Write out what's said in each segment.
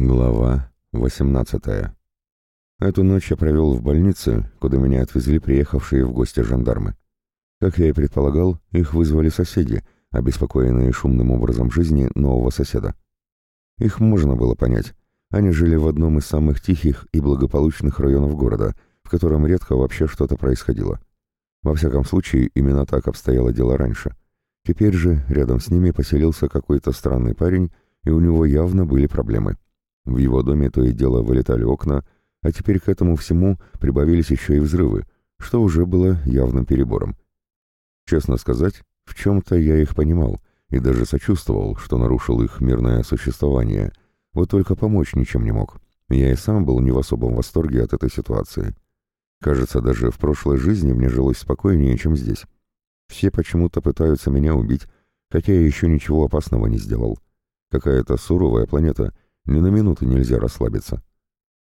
Глава 18 Эту ночь я провел в больнице, куда меня отвезли приехавшие в гости жандармы. Как я и предполагал, их вызвали соседи, обеспокоенные шумным образом жизни нового соседа. Их можно было понять. Они жили в одном из самых тихих и благополучных районов города, в котором редко вообще что-то происходило. Во всяком случае, именно так обстояло дело раньше. Теперь же рядом с ними поселился какой-то странный парень, и у него явно были проблемы. В его доме то и дело вылетали окна, а теперь к этому всему прибавились еще и взрывы, что уже было явным перебором. Честно сказать, в чем-то я их понимал и даже сочувствовал, что нарушил их мирное существование, вот только помочь ничем не мог. Я и сам был не в особом восторге от этой ситуации. Кажется, даже в прошлой жизни мне жилось спокойнее, чем здесь. Все почему-то пытаются меня убить, хотя я еще ничего опасного не сделал. Какая-то суровая планета — ни на минуту нельзя расслабиться.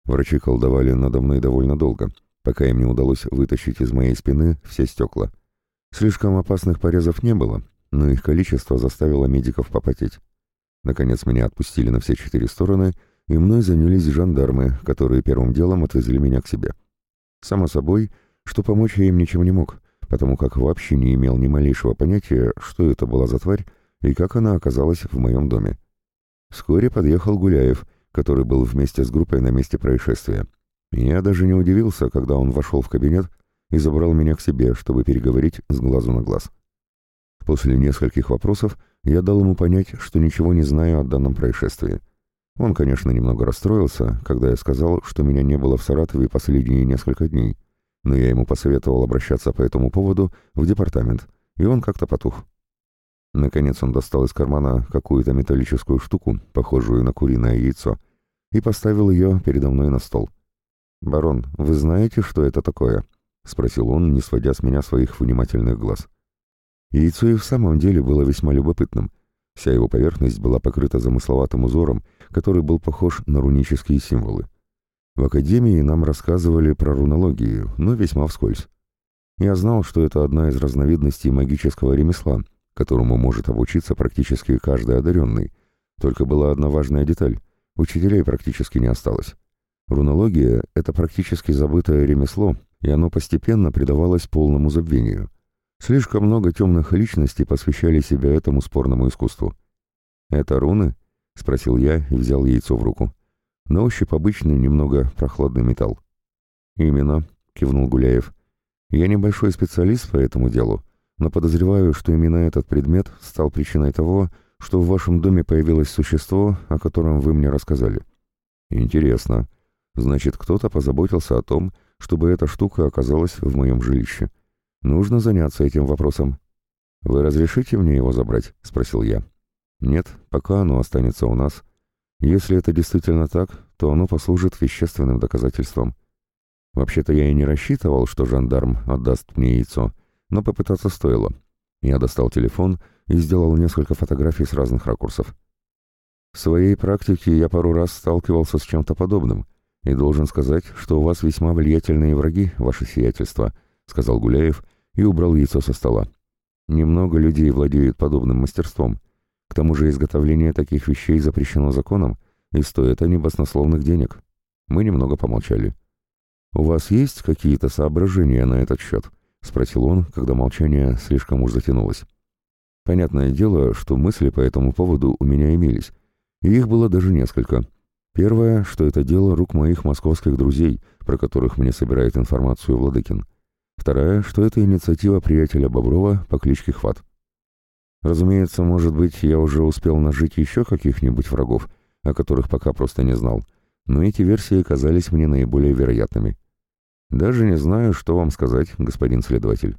Врачи колдовали надо мной довольно долго, пока им не удалось вытащить из моей спины все стекла. Слишком опасных порезов не было, но их количество заставило медиков попотеть. Наконец меня отпустили на все четыре стороны, и мной занялись жандармы, которые первым делом отвезли меня к себе. Само собой, что помочь я им ничем не мог, потому как вообще не имел ни малейшего понятия, что это была за тварь и как она оказалась в моем доме. Вскоре подъехал Гуляев, который был вместе с группой на месте происшествия. Я даже не удивился, когда он вошел в кабинет и забрал меня к себе, чтобы переговорить с глазу на глаз. После нескольких вопросов я дал ему понять, что ничего не знаю о данном происшествии. Он, конечно, немного расстроился, когда я сказал, что меня не было в Саратове последние несколько дней, но я ему посоветовал обращаться по этому поводу в департамент, и он как-то потух. Наконец он достал из кармана какую-то металлическую штуку, похожую на куриное яйцо, и поставил ее передо мной на стол. «Барон, вы знаете, что это такое?» — спросил он, не сводя с меня своих внимательных глаз. Яйцо и в самом деле было весьма любопытным. Вся его поверхность была покрыта замысловатым узором, который был похож на рунические символы. В академии нам рассказывали про рунологию, но весьма вскользь. Я знал, что это одна из разновидностей магического ремесла — которому может обучиться практически каждый одаренный. Только была одна важная деталь — учителей практически не осталось. Рунология — это практически забытое ремесло, и оно постепенно предавалось полному забвению. Слишком много темных личностей посвящали себя этому спорному искусству. «Это руны?» — спросил я и взял яйцо в руку. На ощупь обычный, немного прохладный металл. «Именно», — кивнул Гуляев. «Я небольшой специалист по этому делу, но подозреваю, что именно этот предмет стал причиной того, что в вашем доме появилось существо, о котором вы мне рассказали. Интересно. Значит, кто-то позаботился о том, чтобы эта штука оказалась в моем жилище. Нужно заняться этим вопросом. Вы разрешите мне его забрать? Спросил я. Нет, пока оно останется у нас. Если это действительно так, то оно послужит вещественным доказательством. Вообще-то я и не рассчитывал, что жандарм отдаст мне яйцо, но попытаться стоило. Я достал телефон и сделал несколько фотографий с разных ракурсов. В своей практике я пару раз сталкивался с чем-то подобным, и должен сказать, что у вас весьма влиятельные враги, ваше сиятельство, сказал Гуляев и убрал яйцо со стола. Немного людей владеют подобным мастерством. К тому же изготовление таких вещей запрещено законом, и стоит они баснословных денег. Мы немного помолчали. «У вас есть какие-то соображения на этот счет?» — спросил он, когда молчание слишком уж затянулось. Понятное дело, что мысли по этому поводу у меня имелись, и их было даже несколько. Первое, что это дело рук моих московских друзей, про которых мне собирает информацию Владыкин. Вторая, что это инициатива приятеля Боброва по кличке Хват. Разумеется, может быть, я уже успел нажить еще каких-нибудь врагов, о которых пока просто не знал, но эти версии казались мне наиболее вероятными. «Даже не знаю, что вам сказать, господин следователь».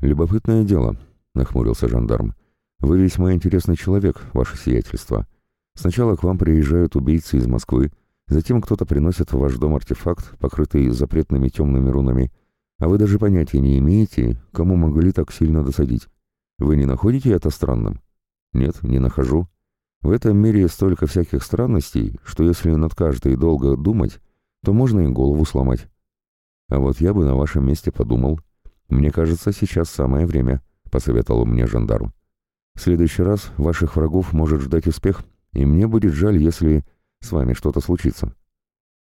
«Любопытное дело», — нахмурился жандарм. «Вы весьма интересный человек, ваше сиятельство. Сначала к вам приезжают убийцы из Москвы, затем кто-то приносит в ваш дом артефакт, покрытый запретными темными рунами, а вы даже понятия не имеете, кому могли так сильно досадить. Вы не находите это странным?» «Нет, не нахожу. В этом мире столько всяких странностей, что если над каждой долго думать, то можно и голову сломать». А вот я бы на вашем месте подумал. Мне кажется, сейчас самое время, посоветовал мне жандарм. В следующий раз ваших врагов может ждать успех, и мне будет жаль, если... с вами что-то случится.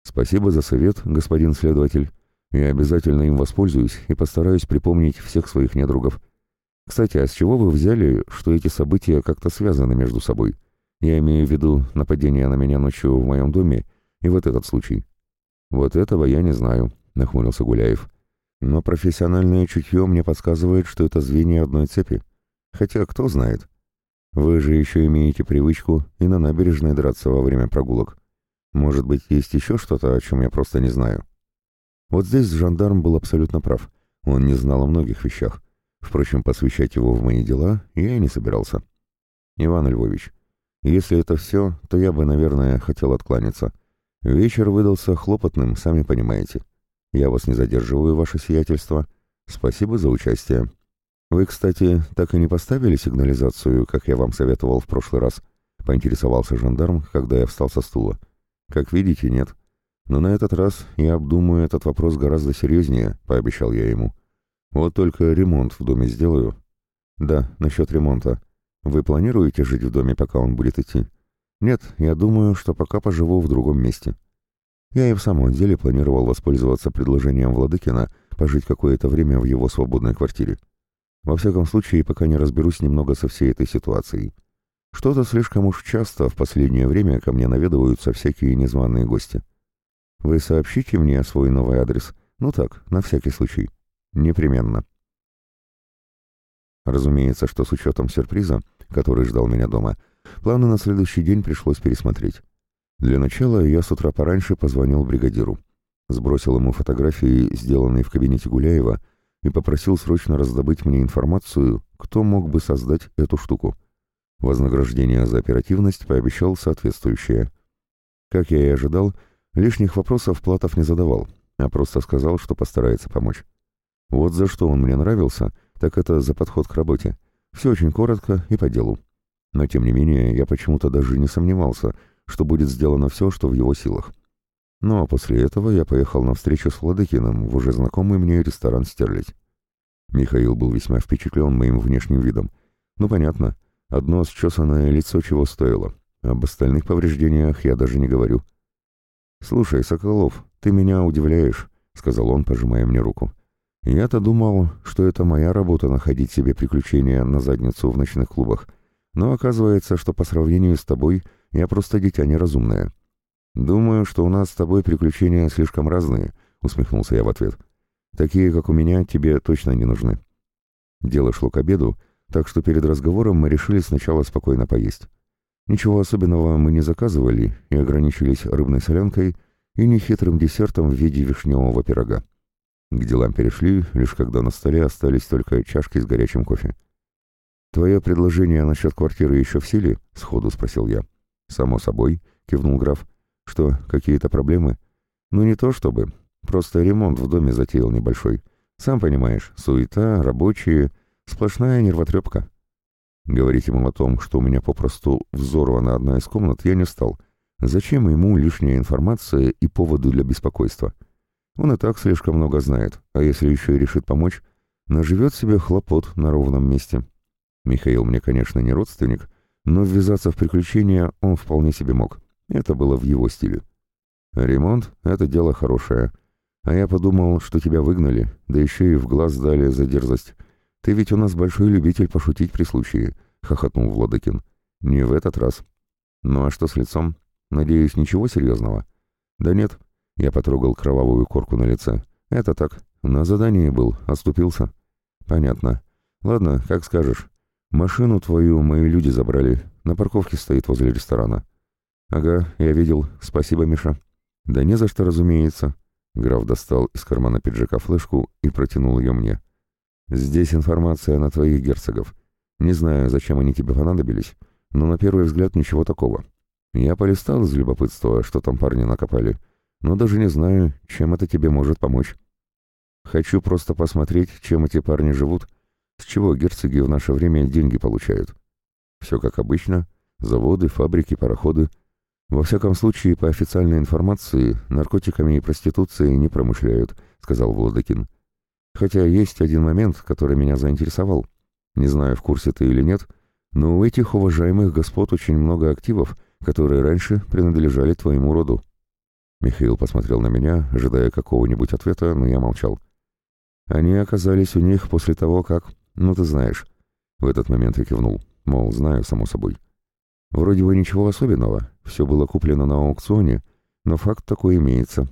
Спасибо за совет, господин следователь. Я обязательно им воспользуюсь и постараюсь припомнить всех своих недругов. Кстати, а с чего вы взяли, что эти события как-то связаны между собой? Я имею в виду нападение на меня ночью в моем доме и вот этот случай. Вот этого я не знаю, нахмурился Гуляев. Но профессиональное чутье мне подсказывает, что это звенья одной цепи. Хотя кто знает. Вы же еще имеете привычку и на набережной драться во время прогулок. Может быть, есть еще что-то, о чем я просто не знаю. Вот здесь жандарм был абсолютно прав. Он не знал о многих вещах. Впрочем, посвящать его в мои дела я и не собирался. Иван Львович, если это все, то я бы, наверное, хотел откланяться. Вечер выдался хлопотным, сами понимаете. Я вас не задерживаю, ваше сиятельство. Спасибо за участие. Вы, кстати, так и не поставили сигнализацию, как я вам советовал в прошлый раз? Поинтересовался жандарм, когда я встал со стула. Как видите, нет. Но на этот раз я обдумаю этот вопрос гораздо серьезнее, пообещал я ему. Вот только ремонт в доме сделаю. Да, насчет ремонта. Вы планируете жить в доме, пока он будет идти? Нет, я думаю, что пока поживу в другом месте. Я и в самом деле планировал воспользоваться предложением Владыкина пожить какое-то время в его свободной квартире. Во всяком случае, пока не разберусь немного со всей этой ситуацией. Что-то слишком уж часто в последнее время ко мне наведываются всякие незваные гости. Вы сообщите мне свой новый адрес? Ну так, на всякий случай. Непременно. Разумеется, что с учетом сюрприза, который ждал меня дома, планы на следующий день пришлось пересмотреть. Для начала я с утра пораньше позвонил бригадиру. Сбросил ему фотографии, сделанные в кабинете Гуляева, и попросил срочно раздобыть мне информацию, кто мог бы создать эту штуку. Вознаграждение за оперативность пообещал соответствующее. Как я и ожидал, лишних вопросов Платов не задавал, а просто сказал, что постарается помочь. Вот за что он мне нравился, так это за подход к работе. Все очень коротко и по делу. Но тем не менее, я почему-то даже не сомневался, что будет сделано все, что в его силах. Ну а после этого я поехал на встречу с Владыкиным в уже знакомый мне ресторан «Стерлядь». Михаил был весьма впечатлен моим внешним видом. Ну понятно, одно счесанное лицо чего стоило. Об остальных повреждениях я даже не говорю. «Слушай, Соколов, ты меня удивляешь», — сказал он, пожимая мне руку. Я-то думал, что это моя работа находить себе приключения на задницу в ночных клубах, но оказывается, что по сравнению с тобой я просто дитя неразумное. Думаю, что у нас с тобой приключения слишком разные, усмехнулся я в ответ. Такие, как у меня, тебе точно не нужны. Дело шло к обеду, так что перед разговором мы решили сначала спокойно поесть. Ничего особенного мы не заказывали и ограничились рыбной солянкой и нехитрым десертом в виде вишневого пирога. К делам перешли, лишь когда на столе остались только чашки с горячим кофе. «Твое предложение насчет квартиры еще в силе?» — сходу спросил я. «Само собой», — кивнул граф. «Что, какие-то проблемы?» «Ну не то чтобы. Просто ремонт в доме затеял небольшой. Сам понимаешь, суета, рабочие, сплошная нервотрепка». Говорить ему о том, что у меня попросту взорвана одна из комнат, я не стал. Зачем ему лишняя информация и поводы для беспокойства? Он и так слишком много знает, а если еще и решит помочь, наживет себе хлопот на ровном месте. Михаил мне, конечно, не родственник, но ввязаться в приключения он вполне себе мог. Это было в его стиле. Ремонт — это дело хорошее. А я подумал, что тебя выгнали, да еще и в глаз дали за дерзость. Ты ведь у нас большой любитель пошутить при случае, — хохотнул Владыкин. Не в этот раз. Ну а что с лицом? Надеюсь, ничего серьезного? Да нет, я потрогал кровавую корку на лице. «Это так. На задании был. Оступился». «Понятно. Ладно, как скажешь. Машину твою мои люди забрали. На парковке стоит возле ресторана». «Ага, я видел. Спасибо, Миша». «Да не за что, разумеется». Граф достал из кармана пиджака флешку и протянул ее мне. «Здесь информация на твоих герцогов. Не знаю, зачем они тебе понадобились, но на первый взгляд ничего такого. Я полистал из любопытства, что там парни накопали» но даже не знаю, чем это тебе может помочь. Хочу просто посмотреть, чем эти парни живут, с чего герцоги в наше время деньги получают. Все как обычно, заводы, фабрики, пароходы. Во всяком случае, по официальной информации, наркотиками и проституцией не промышляют, сказал Владыкин. Хотя есть один момент, который меня заинтересовал. Не знаю, в курсе ты или нет, но у этих уважаемых господ очень много активов, которые раньше принадлежали твоему роду. Михаил посмотрел на меня, ожидая какого-нибудь ответа, но я молчал. Они оказались у них после того, как... Ну, ты знаешь. В этот момент я кивнул. Мол, знаю, само собой. Вроде бы ничего особенного. Все было куплено на аукционе, но факт такой имеется.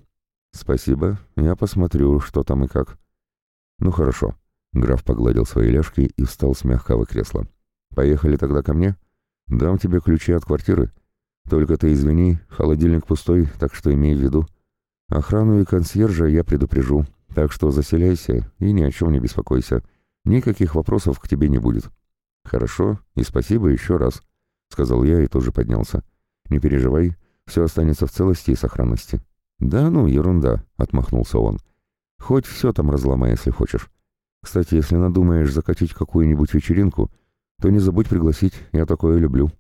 Спасибо, я посмотрю, что там и как. Ну хорошо. Граф погладил свои ляжки и встал с мягкого кресла. Поехали тогда ко мне. Дам тебе ключи от квартиры. Только ты извини, холодильник пустой, так что имей в виду. Охрану и консьержа я предупрежу, так что заселяйся и ни о чем не беспокойся. Никаких вопросов к тебе не будет. Хорошо, и спасибо еще раз, сказал я и тоже поднялся. Не переживай, все останется в целости и сохранности. Да ну, ерунда, отмахнулся он. Хоть все там разломай, если хочешь. Кстати, если надумаешь закатить какую-нибудь вечеринку, то не забудь пригласить, я такое люблю.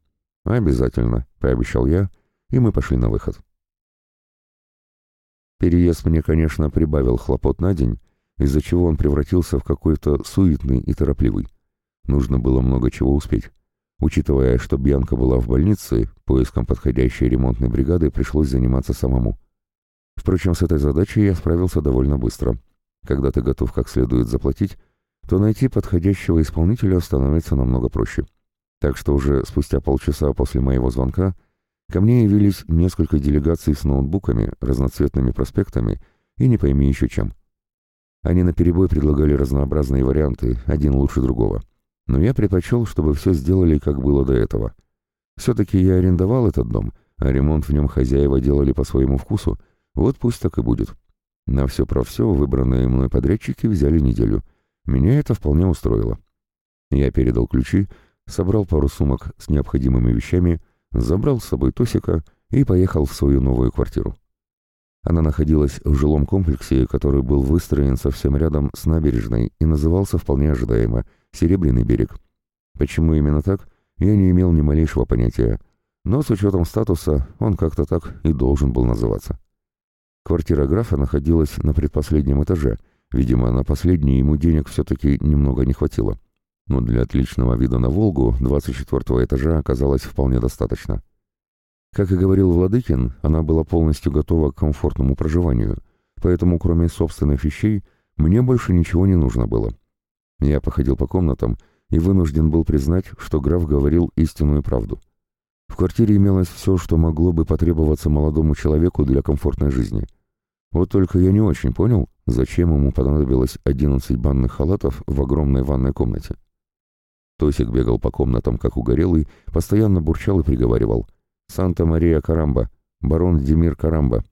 «Обязательно», — пообещал я, и мы пошли на выход. Переезд мне, конечно, прибавил хлопот на день, из-за чего он превратился в какой-то суетный и торопливый. Нужно было много чего успеть. Учитывая, что Бьянка была в больнице, поиском подходящей ремонтной бригады пришлось заниматься самому. Впрочем, с этой задачей я справился довольно быстро. Когда ты готов как следует заплатить, то найти подходящего исполнителя становится намного проще. Так что уже спустя полчаса после моего звонка ко мне явились несколько делегаций с ноутбуками, разноцветными проспектами и не пойми еще чем. Они наперебой предлагали разнообразные варианты, один лучше другого. Но я предпочел, чтобы все сделали, как было до этого. Все-таки я арендовал этот дом, а ремонт в нем хозяева делали по своему вкусу, вот пусть так и будет. На все про все выбранные мной подрядчики взяли неделю. Меня это вполне устроило. Я передал ключи, собрал пару сумок с необходимыми вещами, забрал с собой Тосика и поехал в свою новую квартиру. Она находилась в жилом комплексе, который был выстроен совсем рядом с набережной и назывался вполне ожидаемо «Серебряный берег». Почему именно так, я не имел ни малейшего понятия, но с учетом статуса он как-то так и должен был называться. Квартира графа находилась на предпоследнем этаже, видимо, на последний ему денег все-таки немного не хватило но для отличного вида на Волгу 24 этажа оказалось вполне достаточно. Как и говорил Владыкин, она была полностью готова к комфортному проживанию, поэтому кроме собственных вещей мне больше ничего не нужно было. Я походил по комнатам и вынужден был признать, что граф говорил истинную правду. В квартире имелось все, что могло бы потребоваться молодому человеку для комфортной жизни. Вот только я не очень понял, зачем ему понадобилось 11 банных халатов в огромной ванной комнате. Тосик бегал по комнатам, как угорелый, постоянно бурчал и приговаривал. «Санта-Мария Карамба, барон Демир Карамба».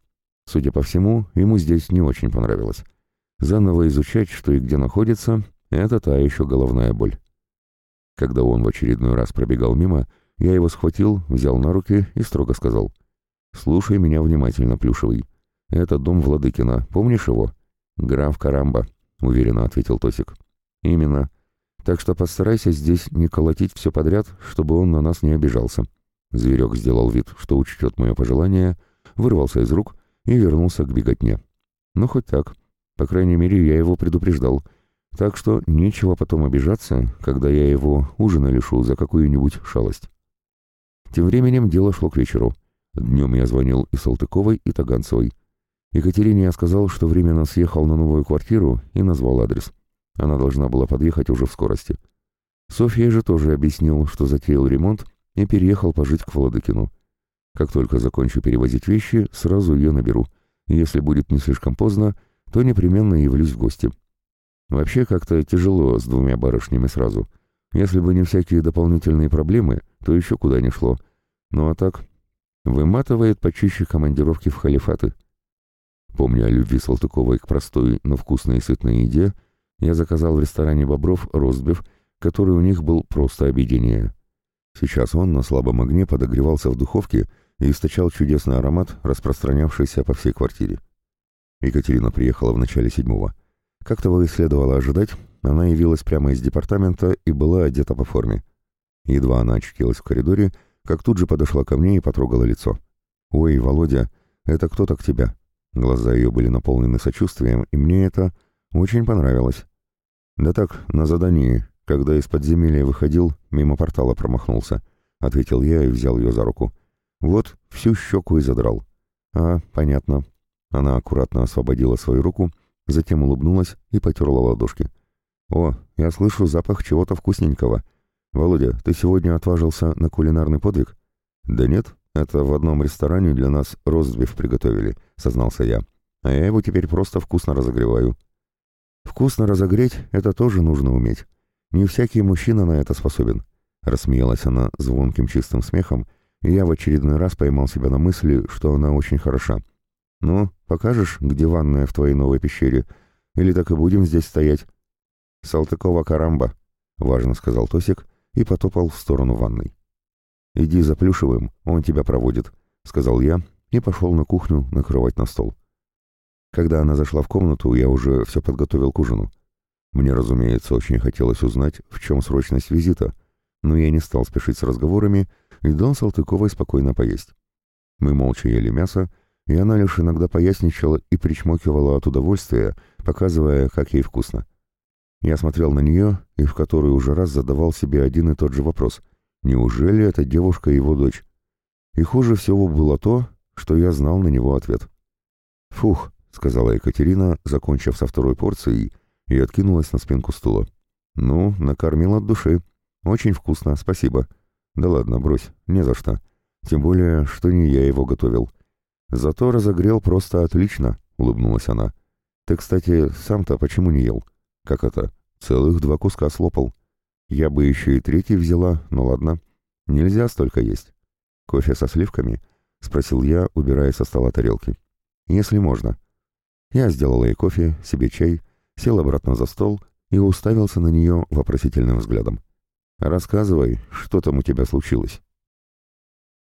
Судя по всему, ему здесь не очень понравилось. Заново изучать, что и где находится, это та еще головная боль. Когда он в очередной раз пробегал мимо, я его схватил, взял на руки и строго сказал. «Слушай меня внимательно, Плюшевый. Это дом Владыкина, помнишь его?» «Граф Карамба», — уверенно ответил Тосик. «Именно. Так что постарайся здесь не колотить все подряд, чтобы он на нас не обижался». Зверек сделал вид, что учтет мое пожелание, вырвался из рук и вернулся к беготне. Ну, хоть так. По крайней мере, я его предупреждал. Так что нечего потом обижаться, когда я его ужина лишу за какую-нибудь шалость. Тем временем дело шло к вечеру. Днем я звонил и Салтыковой, и Таганцевой. Екатерине я сказал, что временно съехал на новую квартиру и назвал адрес. Она должна была подъехать уже в скорости. Софья же тоже объяснил, что затеял ремонт и переехал пожить к Владыкину. Как только закончу перевозить вещи, сразу ее наберу. Если будет не слишком поздно, то непременно явлюсь в гости. Вообще как-то тяжело с двумя барышнями сразу. Если бы не всякие дополнительные проблемы, то еще куда ни шло. Ну а так, выматывает почище командировки в халифаты. Помня о любви Салтыковой к простой, но вкусной и сытной еде, я заказал в ресторане «Бобров» ростбиф, который у них был просто объедение. Сейчас он на слабом огне подогревался в духовке и источал чудесный аромат, распространявшийся по всей квартире. Екатерина приехала в начале седьмого. Как того и следовало ожидать, она явилась прямо из департамента и была одета по форме. Едва она очутилась в коридоре, как тут же подошла ко мне и потрогала лицо. «Ой, Володя, это кто так тебя?» Глаза ее были наполнены сочувствием, и мне это очень понравилось. «Да так, на задании, когда из подземелья выходил, мимо портала промахнулся», — ответил я и взял ее за руку. Вот, всю щеку и задрал. А, понятно. Она аккуратно освободила свою руку, затем улыбнулась и потерла ладошки. «О, я слышу запах чего-то вкусненького. Володя, ты сегодня отважился на кулинарный подвиг?» «Да нет, это в одном ресторане для нас ростбиф приготовили», — сознался я. «А я его теперь просто вкусно разогреваю». «Вкусно разогреть — это тоже нужно уметь. Не всякий мужчина на это способен», — рассмеялась она звонким чистым смехом, и я в очередной раз поймал себя на мысли, что она очень хороша. «Ну, покажешь, где ванная в твоей новой пещере? Или так и будем здесь стоять?» «Салтыкова Карамба», — важно сказал Тосик и потопал в сторону ванной. «Иди за Плюшевым, он тебя проводит», — сказал я и пошел на кухню накрывать на стол. Когда она зашла в комнату, я уже все подготовил к ужину. Мне, разумеется, очень хотелось узнать, в чем срочность визита, но я не стал спешить с разговорами и дал Салтыковой спокойно поесть. Мы молча ели мясо, и она лишь иногда поясничала и причмокивала от удовольствия, показывая, как ей вкусно. Я смотрел на нее и в который уже раз задавал себе один и тот же вопрос. Неужели эта девушка его дочь? И хуже всего было то, что я знал на него ответ. «Фух», — сказала Екатерина, закончив со второй порцией, и откинулась на спинку стула. «Ну, накормил от души. Очень вкусно, спасибо. Да ладно, брось, не за что. Тем более, что не я его готовил. Зато разогрел просто отлично», — улыбнулась она. «Ты, кстати, сам-то почему не ел?» «Как это? Целых два куска слопал. Я бы еще и третий взяла, но ладно. Нельзя столько есть. Кофе со сливками?» — спросил я, убирая со стола тарелки. «Если можно». Я сделала ей кофе, себе чай, сел обратно за стол и уставился на нее вопросительным взглядом. «Рассказывай, что там у тебя случилось?»